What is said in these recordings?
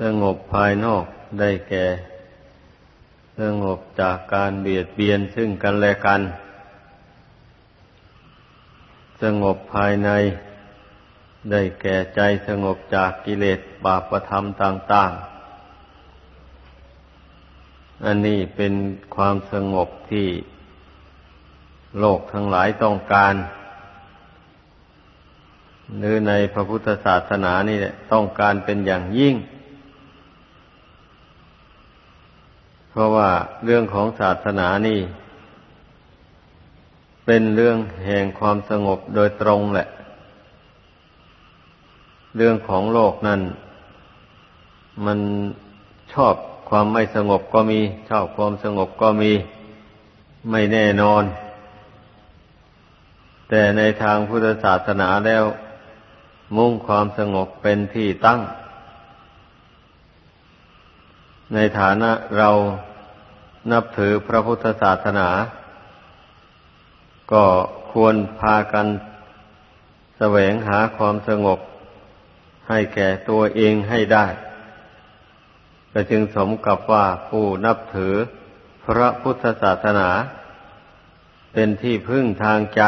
สงบภายนอกได้แก่ สงบจากการเบียดเบียนซึ่งกันและกัน สงบภายในได้แก่ใจสงบจากกิเลสบาปธรรมต่าง ๆ อันนี้เป็นความสงบที่โลกทั้งหลายต้องการ หรือในพระพุทธศาสนานี่ต้องการเป็นอย่างยิ่งเพ ราะว่าเรื่องของศาสนานี่ เป็นเรื่องแห่งความสงบโดยตรงแหละ เรื่องของโลกนั้น มันชอบความไม่สงบก็มี ชอบความสงบก็มีไม่แน่นอน แต่ในทางพุทธศาสนาแล้ว มุ่งความสงบเป็นที่ตั้ง ในฐานะเรา นับถือพระพุทธศาสนา ก็ควรพากันแสวงหาความสงบให้แก่ตัวเองให้ได้ก็จึงสมกับว่าผู้นับถือพระพุทธศาสนา เป็นที่พึ่งทางใจ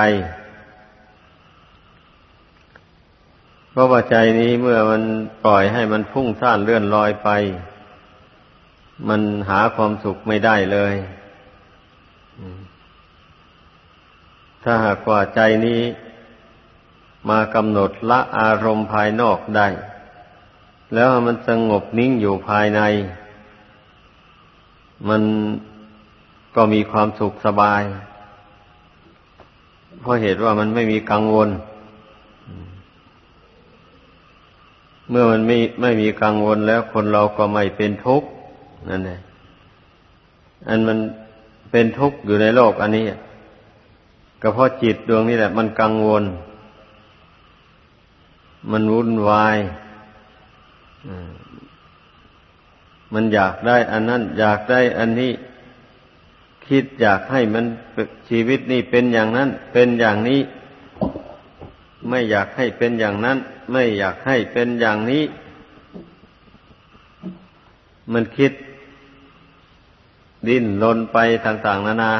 เพราะว่าใจนี้เมื่อมันปล่อยให้มันพุ่งซ่านเลื่อนลอยไป มันหาความสุขไม่ได้เลย ถ้าหากว่าใจนี้มากำหนดละอารมณ์ภายนอกได้ แล้วมันสงบนิ่งอยู่ภายใน มันก็มีความสุขสบาย เพราะเหตุว่ามันไม่มีกังวล เมื่อมันไม่ไม่มีกังวลแล้วคนเราก็ไม่เป็นทุกข์ นั่นเองอันมันเป็นทุกข์อยู่ในโลกอันนี้ก็เพราะจิตดวงนี้แหละ มันกังวล มันวุ่นวายมันอยากได้ อันนั้น อยากได้ อันนี้ คิดอยากให้มันชีวิตนี่เป็นอย่างนั้น เป็นอย่างนี้ ไม่อยากให้เป็นอย่างนั้น ไม่อยากให้เป็นอย่างนี้ มันคิด ดิ้นรนไปต่างๆนานา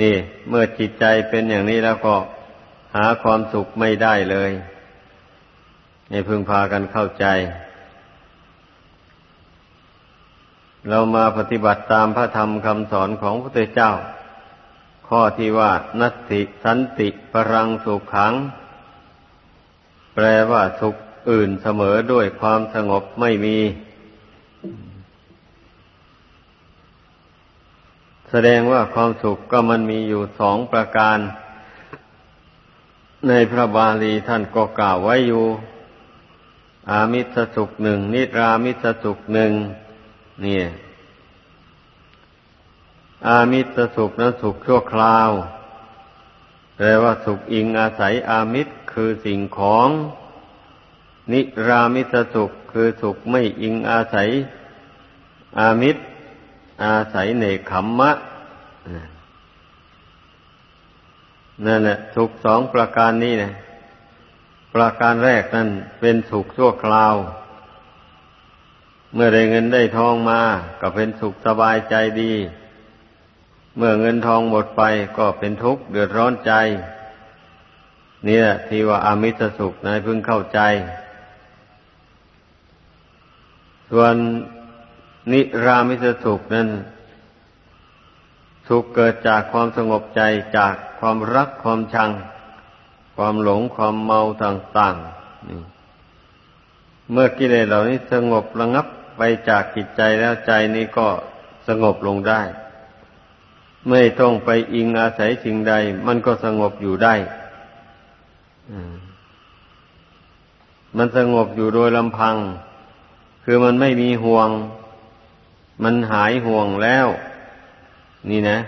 นี่ เมื่อจิตใจเป็นอย่างนี้แล้วก็หาความสุขไม่ได้เลยให้พึงพากันเข้าใจ เรามาปฏิบัติตามพระธรรมคำสอนของพระพุทธเจ้า ข้อที่ว่า นัตติสันติปรังสุขขัง แปลว่าสุขอื่นเสมอด้วยความสงบไม่มี แสดงว่าความสุขก็มันมีอยู่สองประการ ในพระบาลีท่านก็กล่าวไว้อยู่ อามิสสุขหนึ่งนิรามิสสุขหนึ่งนี่อามิสสุขนั้นสุขชั่วคราวแปลว่าสุขอิงอาศัยอามิตรคือสิ่งของ นิรามิสสุขคือสุขไม่อิงอาศัยอามิตร อาศัยในขมมะนั่นแหละสุขสองประการนี้นะประการแรกนั่นเป็นสุขชั่วคราว เมื่อได้เงินได้ทองมา ก็เป็นสุขสบายใจดี เมื่อเงินทองหมดไปก็เป็นทุกข์เดือดร้อนใจ นี่แหละที่ว่าอามิสสุขนายพึงเข้าใจ ส่วน นิรามิสสุขนั้นสุขเกิดจากความสงบใจจากความรักความชัง ความหลงความเมาต่างๆนี่เมื่อกิเลสเหล่านี้สงบระงับไปจากจิตใจแล้วใจนี้ก็สงบลงได้ ไม่ต้องไปอิงอาศัยสิ่งใด มันก็สงบอยู่ได้มันสงบอยู่โดยลำพัง คือมันไม่มีห่วง มันหายห่วงแล้ว นี่นะ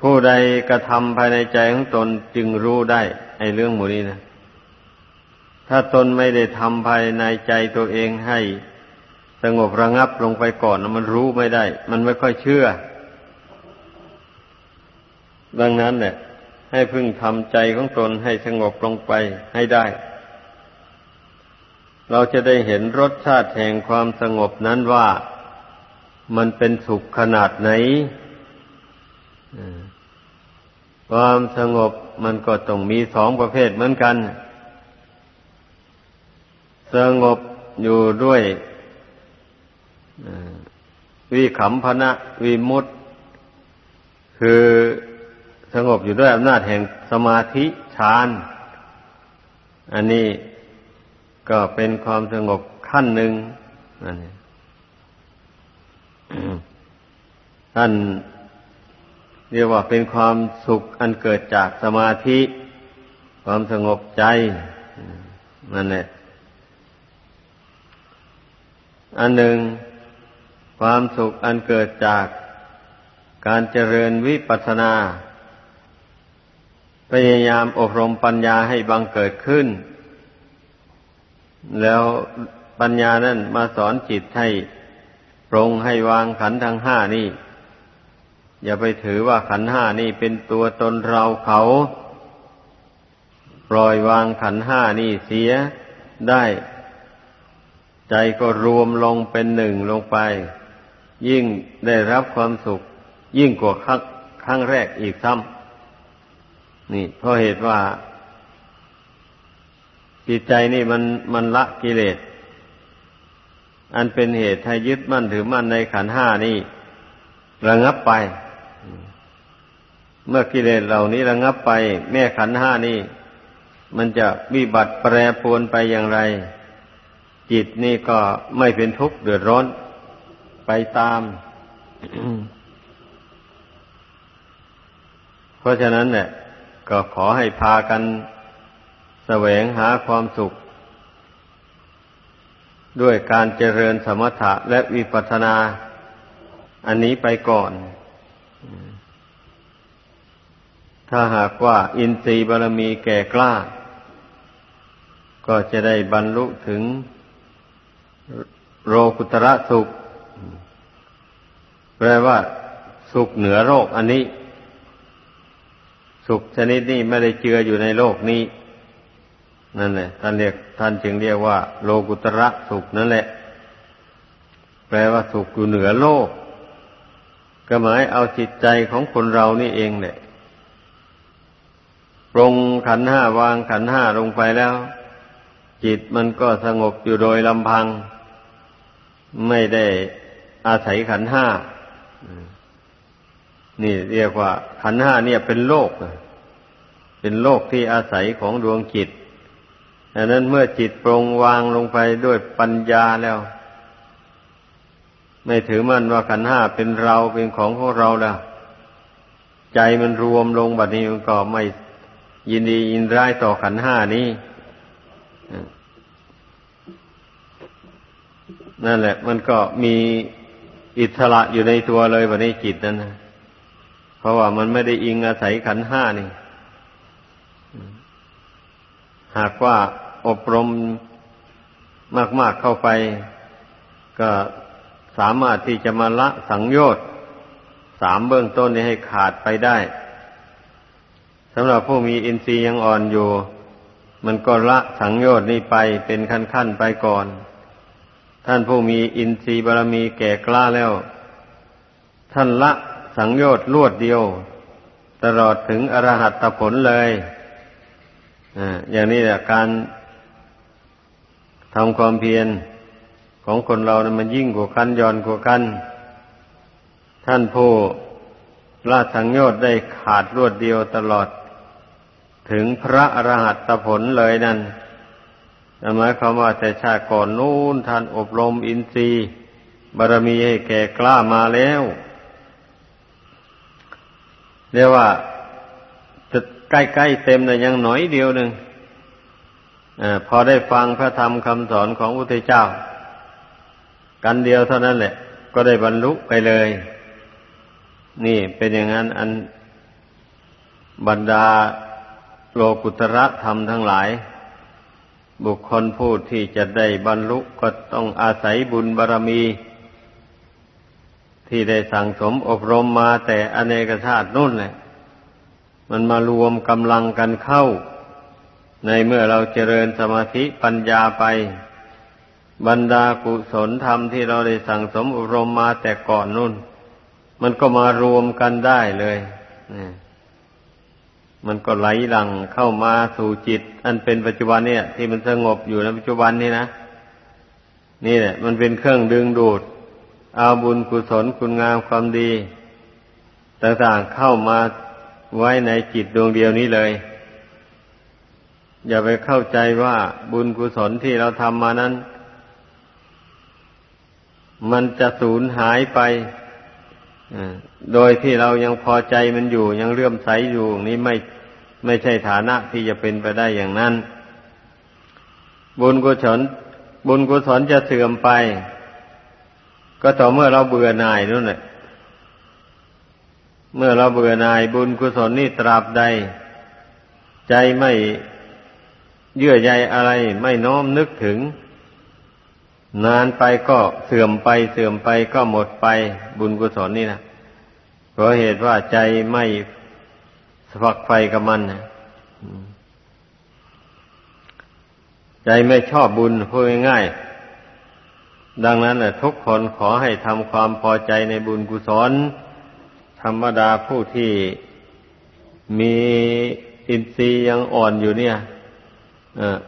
ผู้ใดกระทำภายในใจของตนจึงรู้ได้ ไอ้เรื่องหมูนี้นะ ถ้าตนไม่ได้ทำภายในใจตัวเองให้ สงบระงับลงไปก่อนมันรู้ไม่ได้ มันไม่ค่อยเชื่อ ดังนั้นเนี่ยให้พึ่งทำใจของตนให้สงบลงไปให้ได้ เราจะได้เห็นรสชาติแห่งความสงบนั้นว่า มันเป็นสุขขนาดไหนความสงบมันก็ต้องมีสองประเภทเหมือนกัน สงบอยู่ด้วยวิขำพนะวิมุตคือสงบอยู่ด้วยอำนาจแห่งสมาธิฌานอันนี้ก็เป็นความสงบขั้นหนึ่งนั่นเอง ท่านเรียกว่าเป็นความสุขอันเกิดจากสมาธิ ความสงบใจนั่นแหละอันหนึ่ง ความสุขอันเกิดจากการเจริญวิปัสสนา พยายามอบรมปัญญาให้บังเกิดขึ้น แล้วปัญญานั้นมาสอนจิตให้ปรงให้วางขันธ์ทั้งห้านี่ อย่าไปถือว่าขันห้านี่เป็นตัวตนเราเขา ปล่อยวางขันห้านี่เสียได้ ใจก็รวมลงเป็นหนึ่งลงไป ยิ่งได้รับความสุข ยิ่งกว่าครั้งครั้งแรกอีกซ้ำนี่เพราะเหตุว่า จิตใจนี่มันมันละกิเลสอันเป็นเหตุให้ยึดมั่นถือมั่นในขันห้านี้ระงับไป เมื่อกิเลสเหล่านี้ระงับไป แม่ขันห้านี้มันจะวิบัติแปรปรวนไปอย่างไร จิตนี่ก็ไม่เป็นทุกข์เดือดร้อนไปตาม เพราะฉะนั้นเนี่ยก็ขอให้พากันแสวงหาความสุข ด้วยการเจริญสมถะและวิปัสสนา อันนี้ไปก่อน ถ้าหากว่าอินทรีย์บารมีแก่กล้า ก็จะได้บรรลุถึงโรกุตระสุข แปลว่า สุขเหนือโรคอันนี้ สุขชนิดนี้ไม่ได้เจืออยู่ในโลกนี้ นั่นแหละท่านเรียกท่านจึงเรียกว่า โลกุตระสุขนั่นแหละ แปลว่าสุขอยู่เหนือโลก ก็หมายเอาจิตใจของคนเรานี่เองเนี่ย ปรงขันห้าวางขันห้าลงไปแล้ว จิตมันก็สงบอยู่โดยลำพัง ไม่ได้อาศัยขันห้านี่เรียกว่า ขันห้าเนี่ยเป็นโลก เป็นโลกที่อาศัยของดวงจิตดังนั้นเมื่อจิตปรงวางลงไปด้วยปัญญาแล้ว ไม่ถือมั่นว่าขันห้าเป็นเราเป็นของของเราแล้ว ใจมันรวมลงแบบนี้มันก็ไม่ ยินดียินร้ายต่อขันห้านี้นั่นแหละ มันก็มีอิสระอยู่ในตัวเลยแบบนี้จิตนั่นนะเพราะว่ามันไม่ได้อิงอาศัยขันห้านี่ หากว่าอบรมมากๆเข้าไป ก็สามารถที่จะมาละสังโยชน์สามเบื้องต้นนี้ให้ขาดไปได้ สำหรับผู้มีอินทรีย์ยังอ่อนอยู่ มันก็ละสังโยชน์นี้ไปเป็นขั้นๆไปก่อน ท่านผู้มีอินทรีย์บารมีแก่กล้าแล้ว ท่านละสังโยชน์ลวดเดียว ตลอดถึงอรหัตผลเลยอย่างนี้แหละการทำความเพียรของคนเรานะมันยิ่งกว่ากันย่อนกว่ากัน ท่านผู้ละสังโยชน์ได้ขาดรวดเดียวตลอด ถึงพระอรหัตผลเลยนั่นหมายความว่าแต่ชาติก่อนนู้นท่านอบรมอินทรีย์บารมีให้แก่กล้ามาแล้วเรียกว่าจะใกล้ๆเต็มแต่ยังหน่อยเดียวหนึ่งอพอได้ฟังพระธรรมคำสอนของพระพุทธเจ้า กันเดียวเท่านั้นแหละ ก็ได้บรรลุไปเลย นี่เป็นอย่างนั้นอันบรรดา โลกุตระธรรมทั้งหลาย บุคคลผู้ที่จะได้บรรลุก็ต้องอาศัยบุญบารรมี ที่ได้สั่งสมอบรมมาแต่อเนกชาตินู่นแหละมันมารวมกำลังกันเข้า ในเมื่อเราเจริญสมาธิปัญญาไป บรรดากุศลธรรมที่เราได้สั่งสมอบรมมาแต่ก่อนนู่น มันก็มารวมกันได้เลย มันก็ไหลหลังเข้ามาสู่จิต อันเป็นปัจจุบันเนี่ย ที่มันสงบอยู่ในปัจจุบันนี่นะนี่แหละ มันเป็นเครื่องดึงดูด เอาบุญกุศลคุณงามความดี ต่างๆเข้ามาไว้ในจิตดวงเดียวนี้เลย อย่าไปเข้าใจว่าบุญกุศลที่เราทำมานั้น มันจะสูญหายไป โดยที่เรายังพอใจมันอยู่ยังเลื่อมใสอยู่นี่ไม่ไม่ใช่ฐานะที่จะเป็นไปได้อย่างนั้น บุญกุศลบุญกุศลจะเสื่อมไป ก็ต่อเมื่อเราเบื่อหน่ายนั่นแหละเมื่อเราเบื่อหน่ายบุญกุศลนี่ตราบใด ใจไม่เยื่อใยอะไรไม่น้อมนึกถึง นานไปก็เสื่อมไปเสื่อมไปก็หมดไปบุญกุศลนี่นะเพราะเหตุว่าใจไม่ฝักไฟกับมันนะใจไม่ชอบบุญพูดง่ายๆดังนั้นแหละทุกคนขอให้ทำความพอใจในบุญกุศล ธรรมดาผู้ที่มีอินทรีย์ยังอ่อนอยู่เนี่ย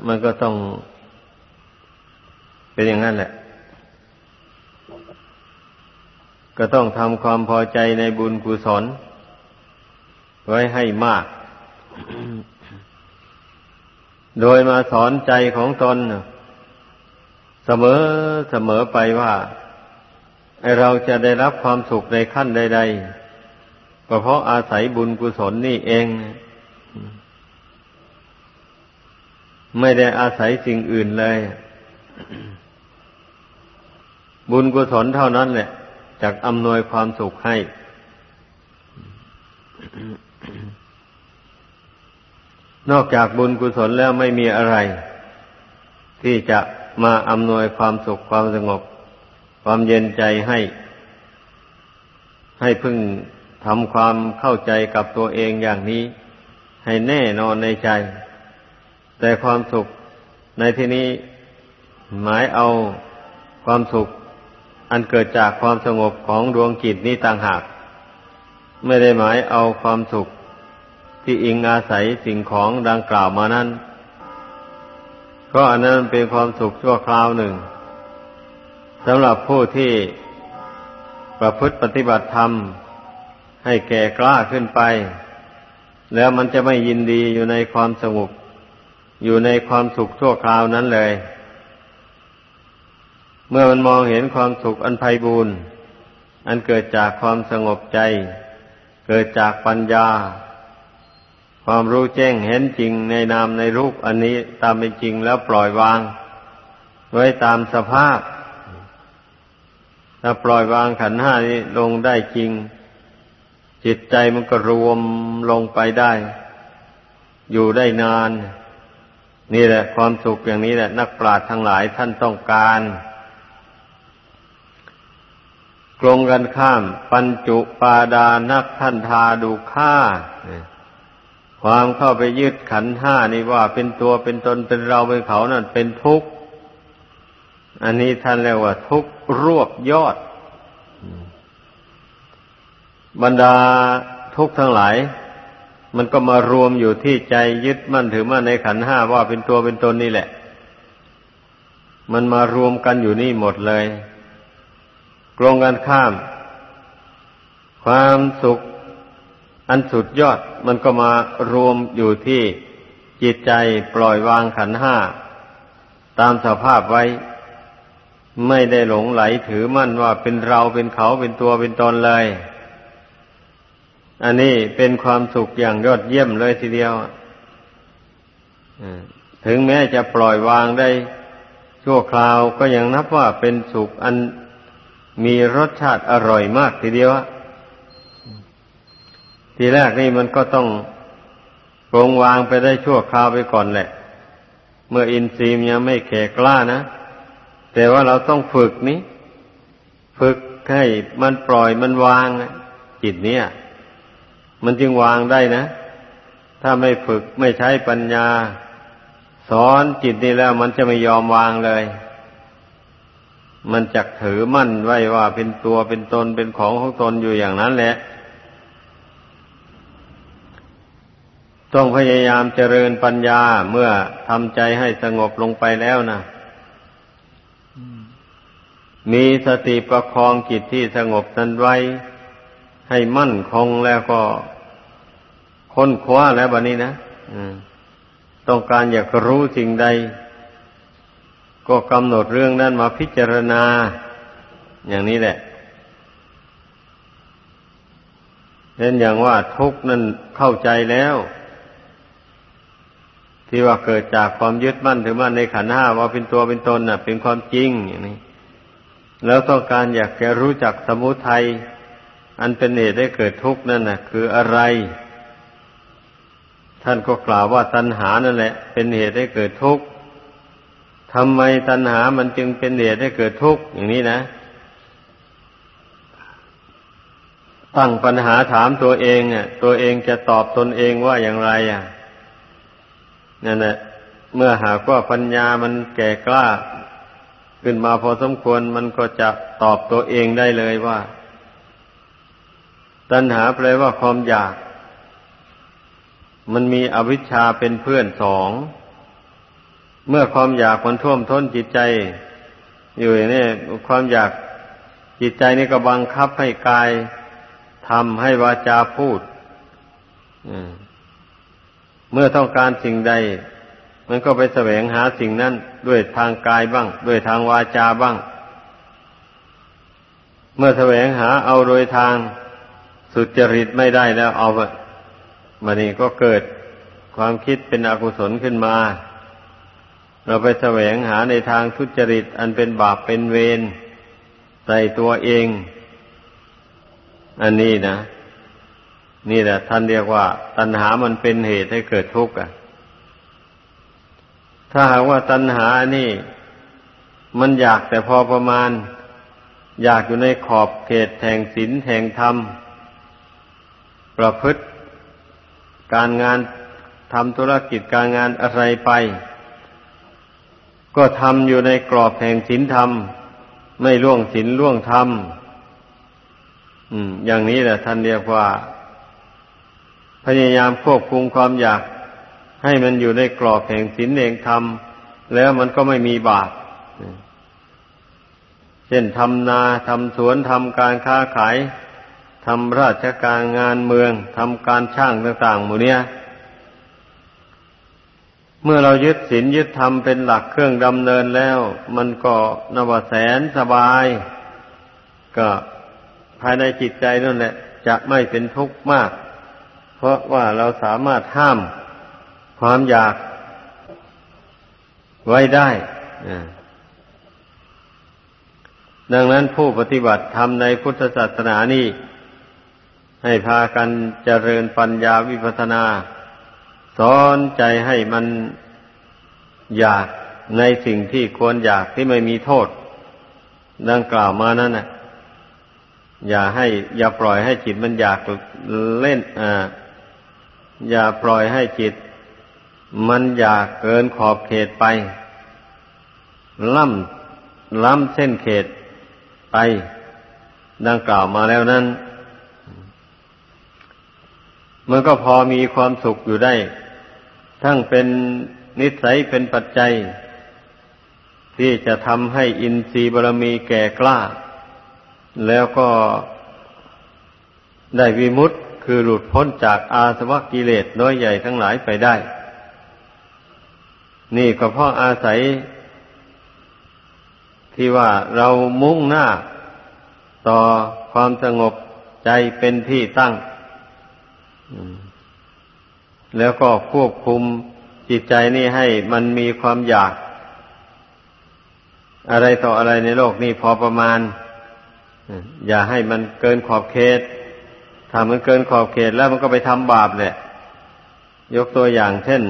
มันก็ต้อง เป็นอย่างนั้นแหละ ก็ต้องทำความพอใจในบุญกุศล ไว้ให้มาก โดยมาสอนใจของตนเสมอเสมอไปว่าเราจะได้รับความสุขในขั้นใด ๆ ก็เพราะอาศัยบุญกุศลนี่เอง ไม่ได้อาศัยสิ่งอื่นเลย บุญกุศลเท่านั้นแหละจะอำนวยความสุขให้ นอกจากบุญกุศลแล้วไม่มีอะไร ที่จะมาอำนวยความสุขความสงบ ความเย็นใจให้ ให้พึ่งทำความเข้าใจกับตัวเองอย่างนี้ ให้แน่นอนในใจ แต่ความสุขในที่นี้หมายเอาความสุข อันเกิดจากความสงบของดวงจิตนี้ต่างหาก ไม่ได้หมายเอาความสุขที่อิงอาศัยสิ่งของดังกล่าวมานั้นก็อันนั้นเป็นความสุขชั่วคราวหนึ่งสำหรับผู้ที่ประพฤติปฏิบัติธรรม ให้แก่กล้าขึ้นไป แล้วมันจะไม่ยินดีอยู่ในความสงบอยู่ในความสุขชั่วคราวนั้นเลย เมื่อมันมองเห็นความสุขอันไพบูรณ์อันเกิดจากความสงบใจ เกิดจากปัญญา ความรู้แจ้งเห็นจริงในนามในรูปอันนี้ตามเป็นจริงแล้วปล่อยวาง ไว้ตามสภาพ ถ้าปล่อยวางขันห้านี้ลงได้จริง จิตใจมันก็รวมลงไปได้ อยู่ได้นาน นี่แหละ ความสุขอย่างนี้แหละ นักปราชญ์ทั้งหลายท่านต้องการ กลงกันข้าม ปัญจุปาดานักท่านทาดูค่าความเข้าไปยึดขันห้านี่ว่าเป็นตัวเป็นตนเป็นเราเป็นเขานั่นเป็นทุกข์ อันนี้ท่านเรียกว่าทุกข์รวบยอด บรรดาทุกข์ทั้งหลาย มันก็มารวมอยู่ที่ใจยึดมั่นถือมั่นในขันห้าว่าเป็นตัวเป็นตนนี่แหละ มันมารวมกันอยู่นี่หมดเลย กลงกันข้าม ความสุขอันสุดยอดมันก็มารวมอยู่ที่จิตใจปล่อยวางขันห้า ตามสภาพไว้ ไม่ได้หลงไหลถือมั่นว่าเป็นเราเป็นเขาเป็นตัวเป็นตนเลย อันนี้เป็นความสุขอย่างยอดเยี่ยมเลยทีเดียวถึงแม้จะปล่อยวางได้ชั่วคราวก็ยังนับว่าเป็นสุขอัน มีรสชาติอร่อยมากทีเดียวทีแรกนี่มันก็ต้องปรงวางไปได้ชั่วคราวไปก่อนแหละ เมื่ออินทรีย์ยังไม่แข็กล้านะ แต่ว่าเราต้องฝึกนี้ ฝึกให้มันปล่อยมันวางจิตเนี่ย มันจึงวางได้นะ ถ้าไม่ฝึกไม่ใช้ปัญญา สอนจิตนี่แล้วมันจะไม่ยอมวางเลย มันจักถือมั่นไว้ว่าเป็นตัวเป็นตนเป็นของของตนอยู่อย่างนั้นแหละ ต้องพยายามเจริญปัญญาเมื่อทำใจให้สงบลงไปแล้วนะมีสติประคองจิตที่สงบนั้นไว้ ให้มั่นคงแล้วก็ค้นคว้าแล้วบัดนี้นะต้องการอยากรู้สิ่งใด ก็กำหนดเรื่องนั้นมาพิจารณา อย่างนี้แหละเช่นอย่างว่าทุกนั้นเข้าใจแล้ว ที่ว่าเกิดจากความยึดมั่นถือมั่นในขันห้าว่าเป็นตัวเป็นตนน่ะ เป็นความจริงอย่างนี้ แล้วต้องการอยากจะรู้จักสมุทัยอันเป็นเหตุให้เกิดทุกข์นั่นน่ะ คืออะไร ท่านก็กล่าวว่าตัณหานั่นแหละ เป็นเหตุให้เกิดทุกข์ ทำไมตัณหามันจึงเป็นเหตุให้เกิดทุกข์อย่างนี้นะ ตั้งปัญหาถามตัวเองอะ ตัวเองจะตอบตนเองว่าอย่างไรอะนั่นแหละเมื่อหากว่าปัญญามันแก่กล้า ขึ้นมาพอสมควรมันก็จะตอบตัวเองได้เลยว่า ตัณหาแปลว่าความอยาก มันมีอวิชชาเป็นเพื่อนสอง เมื่อความอยากมันท่วมท้นจิตใจ อยู่อย่างนี้ความอยากจิตใจนี่ก็บังคับให้กายทำให้วาจาพูดเมื่อต้องการสิ่งใด มันก็ไปแสวงหาสิ่งนั้นด้วยทางกายบ้าง ด้วยทางวาจาบ้าง เมื่อแสวงหาเอาโดยทางสุจริตไม่ได้แล้วเอามานี่ก็เกิดความคิดเป็นอกุศลขึ้นมา เราไปแสวงหาในทางทุจริต อันเป็นบาปเป็นเวรใส่ตัวเอง อันนี้นะนี่แหละท่านเรียกว่า ตัณหามันเป็นเหตุให้เกิดทุกข์อะ ถ้าหากว่าตัณหานี่ มันอยากแต่พอประมาณ อยากอยู่ในขอบเขตแห่งศีลแห่งธรรม ประพฤติ การงานทำธุรกิจการงานอะไรไป ก็ทำอยู่ในกรอบแห่งศีลธรรม ไม่ล่วงศีลล่วงธรรมอย่างนี้แหละท่านเรียกว่า พยายามควบคุมความอยาก ให้มันอยู่ในกรอบแห่งศีลเองทำแล้วมันก็ไม่มีบาปเช่นทำนาทำสวนทำการค้าขายทำราชการงานเมืองทำการช่างต่างๆหมู่เนี้ย เมื่อเรายึดศีลยึดธรรมเป็นหลักเครื่องดำเนินแล้ว มันก็นวแสนสบาย ก็ภายในจิตใจนั่นแหละ จะไม่เป็นทุกข์มาก เพราะว่าเราสามารถห้ามความอยากไว้ได้ดังนั้นผู้ปฏิบัติธรรมในพุทธศาสนานี้ให้พากันเจริญปัญญาวิปัสนา อนใจให้มันอยากในสิ่งที่ควรอยากที่ไม่มีโทษ ดังกล่าวมานั้นนะอย่าให้ อย่าปล่อยให้จิตมันอยากเล่นอ่าอย่าปล่อยให้จิต มันอยากเกินขอบเขตไป ล่ำล้ำเส้นเขตไป ดังกล่าวมาแล้วนั้นมันก็พอมีความสุขอยู่ได้ ทั้งเป็นนิสัยเป็นปัจจัย ที่จะทำให้อินทรีย์บารมีแก่กล้า แล้วก็ได้วิมุตต์คือหลุดพ้นจากอาสวะกิเลสน้อยใหญ่ทั้งหลายไปได้ นี่ก็เพราะอาศัย ที่ว่าเรามุ่งหน้า ต่อความสงบใจเป็นที่ตั้ง แล้วก็ควบคุมจิตใจนี่ให้มันมีความอยาก อะไรต่ออะไรในโลกนี้พอประมาณ อย่าให้มันเกินขอบเขตถ้ามันเกินขอบเขตแล้วมันก็ไปทำบาปแหละ ยกตัวอย่างเช่น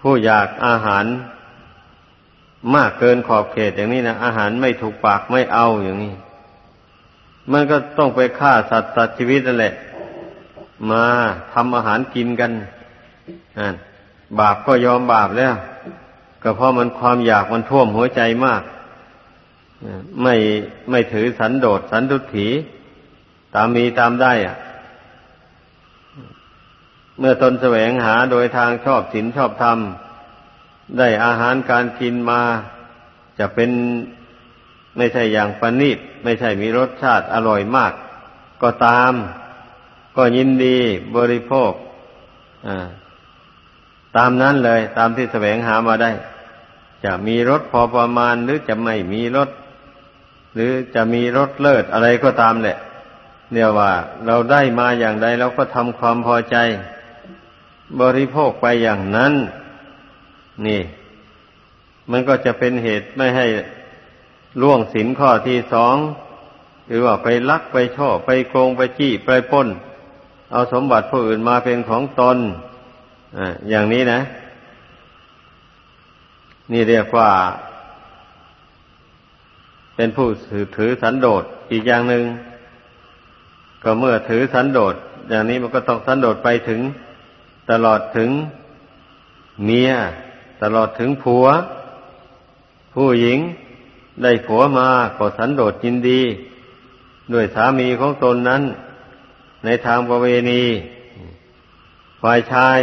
ผู้อยากอาหาร มากเกินขอบเขตอย่างนี้นะอาหารไม่ถูกปากไม่เอาอย่างนี้ มันก็ต้องไปฆ่าสัตว์สัตว์ชีวิตนั่นแหละ มาทำอาหารกินกันบาปก็ยอมบาปแล้ว ก็เพราะมันความอยากมันท่วมหัวใจมาก ไม่ไม่ถือสันโดษสันทุถีตามมีตามได้อะเมื่อตนแสวงหาโดยทางชอบศีลชอบธรรม ได้อาหารการกินมา จะเป็นไม่ใช่อย่างประณีตไม่ใช่มีรสชาติอร่อยมาก ก็ตาม ก็ยินดีบริโภคตามนั้นเลย ตามที่แสวงหามาได้ จะมีรสพอประมาณหรือจะไม่มีรสหรือจะมีรสเลิศอะไรก็ตามแหละเนี่ยว่า เราได้มาอย่างใดเราก็ทำความพอใจ บริโภคไปอย่างนั้น นี่ มันก็จะเป็นเหตุไม่ให้ล่วงสินข้อที่สองหรือว่าไปลักไปช่อไปโกงไปจี้ไปป้น เอาสมบัติผู้อื่นมาเป็นของตนออย่างนี้นะ นี่เรียกว่า เป็นผู้ถือสันโดษอีกอย่างหนึง่งก็เมื่อถือสันโดษอย่างนี้มันก็ต้องสันโดษไปถึง ตลอดถึงเมีย ตลอดถึงผัว ผู้หญิงได้ผัวมาก็สันโดษยินดี ด้วยสามีของตนนั้น ในทางประเวณี ฝ่ายชาย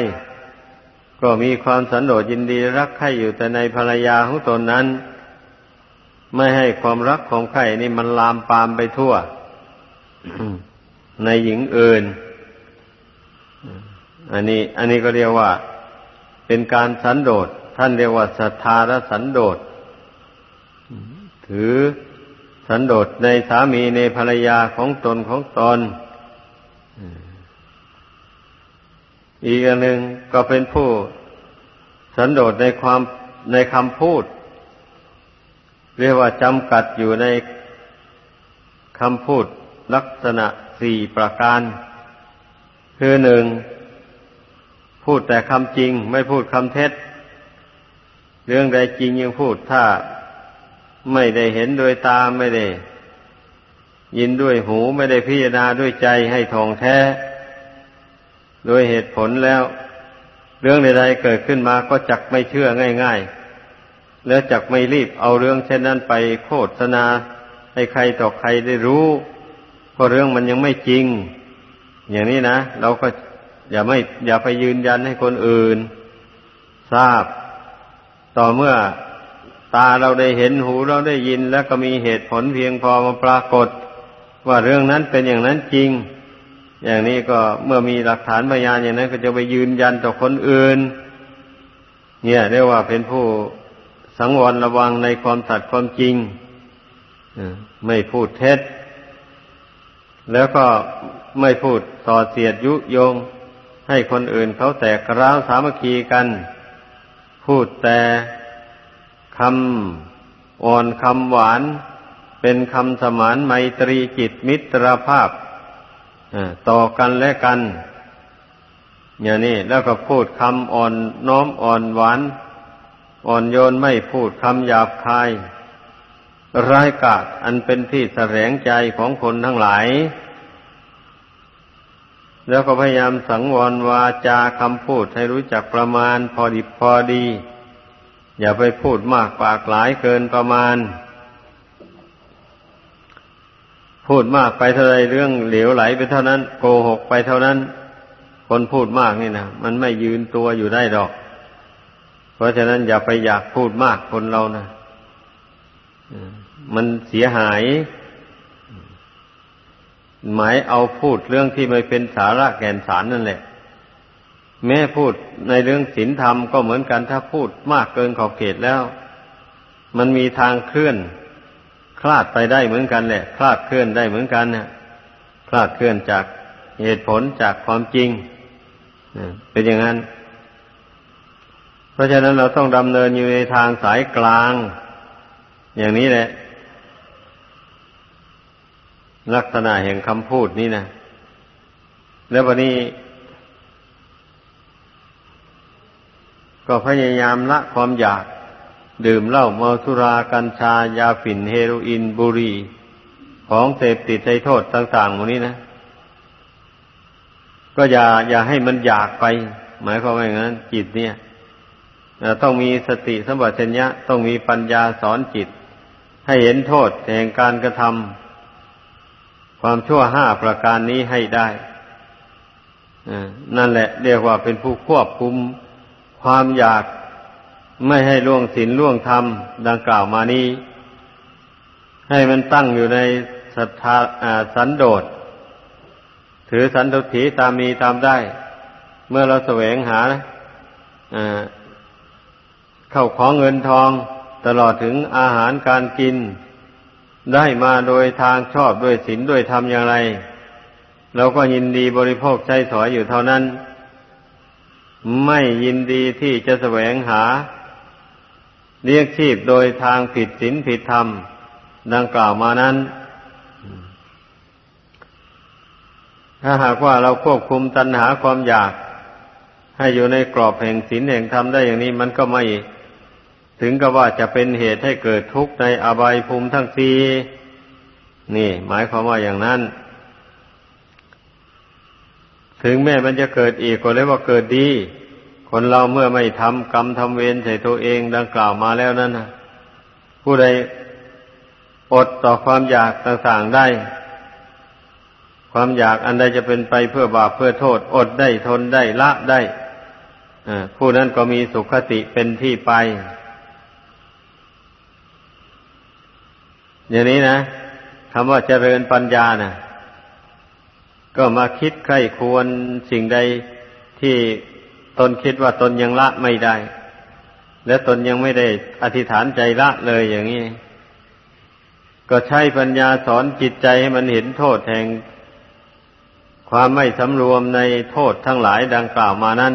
ก็มีความสันโดษยินดีรักใคร่อยู่แต่ในภรรยาของตนนั้น ไม่ให้ความรักของใครนี่มันลามปามไปทั่ว ในหญิงอื่น อันนี้ อันนี้ก็เรียกว่า เป็นการสันโดษท่านเรียกว่าศรัทธาและสันโดษถือสันโดษในสามีในภรรยาของตนของตน อีกอันหนึ่งก็เป็นผู้สันโดษในความในคำพูด เรียกว่าจำกัดอยู่ในคำพูดลักษณะสี่ประการ คือหนึ่งพูดแต่คำจริง ไม่พูดคำเท็จ เรื่องใดจริงยังพูดถ้าไม่ได้เห็นโดยตาไม่ได้ ยินด้วยหูไม่ได้พิจารณาด้วยใจให้ทองแท้ โดยเหตุผลแล้ว เรื่องใดๆเกิดขึ้นมาก็จักไม่เชื่อง่าย ๆ แล้วจักไม่รีบเอาเรื่องเช่นนั้นไปโฆษณา ให้ใครต่อใครได้รู้เพราะเรื่องมันยังไม่จริง อย่างนี้นะเราก็อย่าไม่อย่าไปยืนยันให้คนอื่น ทราบ ต่อเมื่อตาเราได้เห็นหูเราได้ยิน แล้วก็มีเหตุผลเพียงพอมาปรากฏ ว่าเรื่องนั้นเป็นอย่างนั้นจริง อย่างนี้ก็เมื่อมีหลักฐานพยานอย่างนั้น ก็จะไปยืนยันต่อคนอื่น เนี่ยเรียกว่าเป็นผู้สังวรระวังในความสัตย์ความจริงไม่พูดเท็จ แล้วก็ไม่พูดส่อเสียดยุโยง ให้คนอื่นเขาแตกร้าวสามัคคีกัน พูดแต่คำอ่อนคำหวาน เป็นคำสมานไมตรีจิตมิตรภาพต่อกันและกัน อย่างนี้แล้วก็พูดคำอ่อนน้อมอ่อนหวาน อ่อนโยนไม่พูดคำหยาบคาย ร้ายกาจอันเป็นที่แสลงใจของคนทั้งหลาย แล้วก็พยายามสังวรวาจาคำพูดให้รู้จักประมาณ พอดีพอดี อย่าไปพูดมากปากหลายเกินประมาณ พูดมากไปเท่าไรเรื่องเหลวไหลไปเท่านั้น โกหกไปเท่านั้น คนพูดมากนี่นะมันไม่ยืนตัวอยู่ได้ดอก เพราะฉะนั้นอย่าไปอยากพูดมากคนเรานะมันเสียหาย หมายเอาพูดเรื่องที่ไม่เป็นสาระแก่นสารนั่นแหละ แม้พูดในเรื่องศีลธรรมก็เหมือนกันถ้าพูดมากเกินขอบเขตแล้ว มันมีทางเคลื่อน คลาดไปได้เหมือนกันแหละ คลาดเคลื่อนได้เหมือนกันเนี่ยคลาดเคลื่อนจากเหตุผลจากความจริงเป็นอย่างนั้น เพราะฉะนั้นเราต้องดำเนินอยู่ในทางสายกลาง อย่างนี้แหละ ลักษณะแห่งคำพูดนี่นะแล้ววันนี้ก็พยายามละความอยาก ดื่มเหล้าเมาสุรากัญชายาฝิ่นเฮโรอีนบุหรี่ของเสพติดใจโทษต่างๆหมดนี้นะ ก็อย่าอย่าให้มันอยากไป หมายความว่าอย่างนั้น จิตเนี่ยต้องมีสติสัมปชัญญะต้องมีปัญญาสอนจิต ให้เห็นโทษแห่งการกระทำความชั่วห้าประการนี้ให้ได้นั่นแหละ เรียกว่าเป็นผู้ควบคุมความอยาก ไม่ให้ล่วงศีลล่วงธรรม ดังกล่าวมานี้ ให้มันตั้งอยู่ในศรัทธาสันโดษถือสันตุถีตามมีตามได้ เมื่อเราแสวงหาเข้าของเงินทองตลอดถึงอาหารการกิน ได้มาโดยทางชอบด้วยศีลด้วยธรรมอย่างไรเราก็ยินดีบริโภคใช้สอยอยู่เท่านั้น ไม่ยินดีที่จะแสวงหา เลี้ยงชีพโดยทางผิดศีลผิดธรรม ดังกล่าวมานั้น ถ้าหากว่าเราควบคุมตัณหาความอยาก ให้อยู่ในกรอบแห่งศีลแห่งธรรมได้อย่างนี้มันก็ไม่ถึงกับว่าจะเป็นเหตุให้เกิดทุกข์ในอบายภูมิทั้งสี่นี่ หมายความว่าอย่างนั้น ถึงแม้มันจะเกิดอีกก็เรียกว่าเกิดดี คนเราเมื่อไม่ทำกรรมทำเวรใส่ตัวเองดังกล่าวมาแล้วนั้นนะผู้ใดอดต่อความอยากต่างๆได้ ความอยากอันใดจะเป็นไปเพื่อบาปเพื่อโทษ อดได้ทนได้ละได้ผู้นั้นก็มีสุขติเป็นที่ไป อย่างนี้นะคำว่าเจริญปัญญานะก็มาคิดใครควรสิ่งใดที่ ตนคิดว่าตนยังละไม่ได้ และตนยังไม่ได้อธิษฐานใจละเลยอย่างนี้ ก็ใช้ปัญญาสอนจิตใจให้มันเห็นโทษแห่ง ความไม่สำรวมในโทษทั้งหลายดังกล่าวมานั้น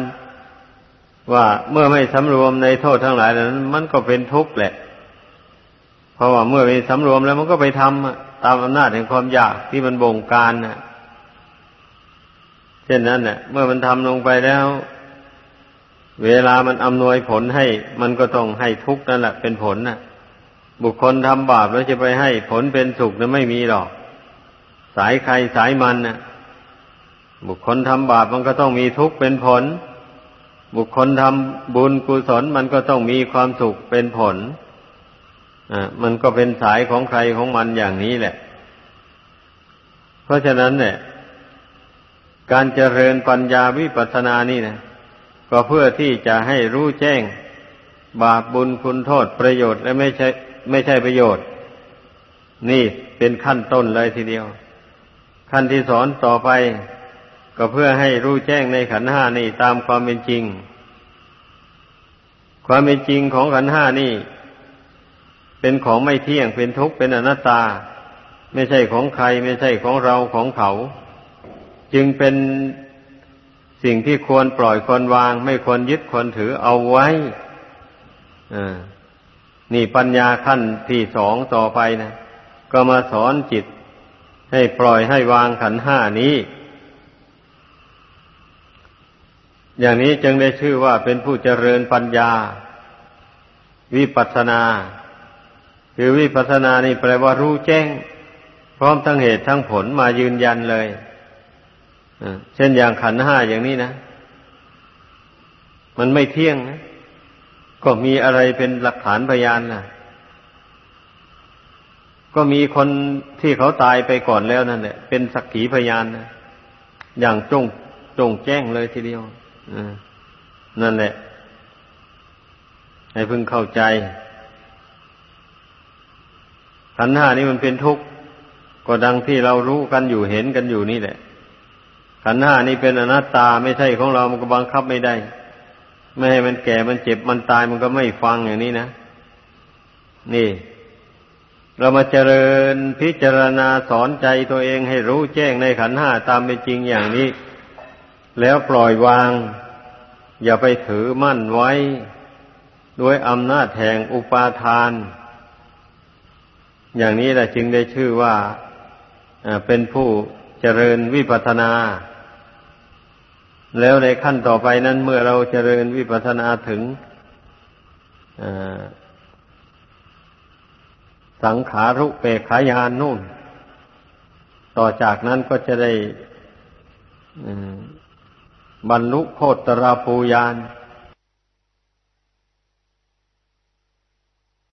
ว่าเมื่อไม่สำรวมในโทษทั้งหลายนั้น มันก็เป็นทุกข์แหละ เพราะว่าเมื่อไปสำรวมแล้วมันก็ไปทำตามอำนาจแห่งความอยากที่มันบงการนะเช่นนั้นเน่ะ เมื่อมันทำลงไปแล้ว เวลามันอำนวยผลให้ มันก็ต้องให้ทุกข์นั่นแหละเป็นผลนะ่ะ บุคคลทำบาปแล้วจะไปให้ผลเป็นสุขนั้นไม่มีหรอก สายใครสายมันนะ่ะ บุคคลทำบาปมันก็ต้องมีทุกข์เป็นผล บุคคลทำบุญกุศลมันก็ต้องมีความสุขเป็นผลอ่ามันก็เป็นสายของใครของมันอย่างนี้แหละ เพราะฉะนั้นเนี่ยการเจริญปัญญาวิปัสสนานี่นะ ก็เพื่อที่จะให้รู้แจ้ง บาปบุญคุณโทษประโยชน์และไม่ใช่ ไม่ใช่ประโยชน์ นี่เป็นขั้นต้นเลยทีเดียว ขั้นที่สอนต่อไป ก็เพื่อให้รู้แจ้งในขันห้านี่ตามความเป็นจริง ความเป็นจริงของขันห้านี่ เป็นของไม่เที่ยงเป็นทุกข์เป็นอนัตตา ไม่ใช่ของใคร ไม่ใช่ของเราของเขา จึงเป็น สิ่งที่ควรปล่อยควรวาง ไม่ควรยึดควรถือเอาไว้นี่ปัญญาขั้นที่สองต่อไปนะก็มาสอนจิต ให้ปล่อยให้วางขันห้านี้ อย่างนี้จึงได้ชื่อว่าเป็นผู้เจริญปัญญา วิปัสนา คือวิปัสสนานี่แปลว่ารู้แจ้ง พร้อมทั้งเหตุทั้งผลมายืนยันเลย เช่นอย่างขันห้าอย่างนี้นะ มันไม่เที่ยงนะ ก็มีอะไรเป็นหลักฐานพยานนะก็มีคนที่เขาตายไปก่อนแล้วนั่นแหละเป็นสักขีพยานนะอย่างจงจงแจ้งเลยทีเดียวนั่นแหละ ให้พึงเข้าใจขันห้านี้มันเป็นทุกข์ ก็ดังที่เรารู้กันอยู่เห็นกันอยู่นี่แหละ ขันห้านี้เป็นอนัตตาไม่ใช่ของเรา มันก็บังคับไม่ได้ ไม่ให้มันแก่มันเจ็บมันตายมันก็ไม่ฟังอย่างนี้นะ นี่ เรามาเจริญพิจารณาสอนใจตัวเองให้รู้แจ้งในขันห้าตามเป็นจริงอย่างนี้ แล้วปล่อยวาง อย่าไปถือมั่นไว้ ด้วยอำนาจแห่งอุปาทาน อย่างนี้แหละจึงได้ชื่อว่าเป็นผู้เจริญวิปัสนา แล้วในขั้นต่อไปนั้นเมื่อเราเจริญวิปัสสนาถึงสังขารุเปกขายานนู่น ต่อจากนั้นก็จะได้บรรลุโคตรราภูยาน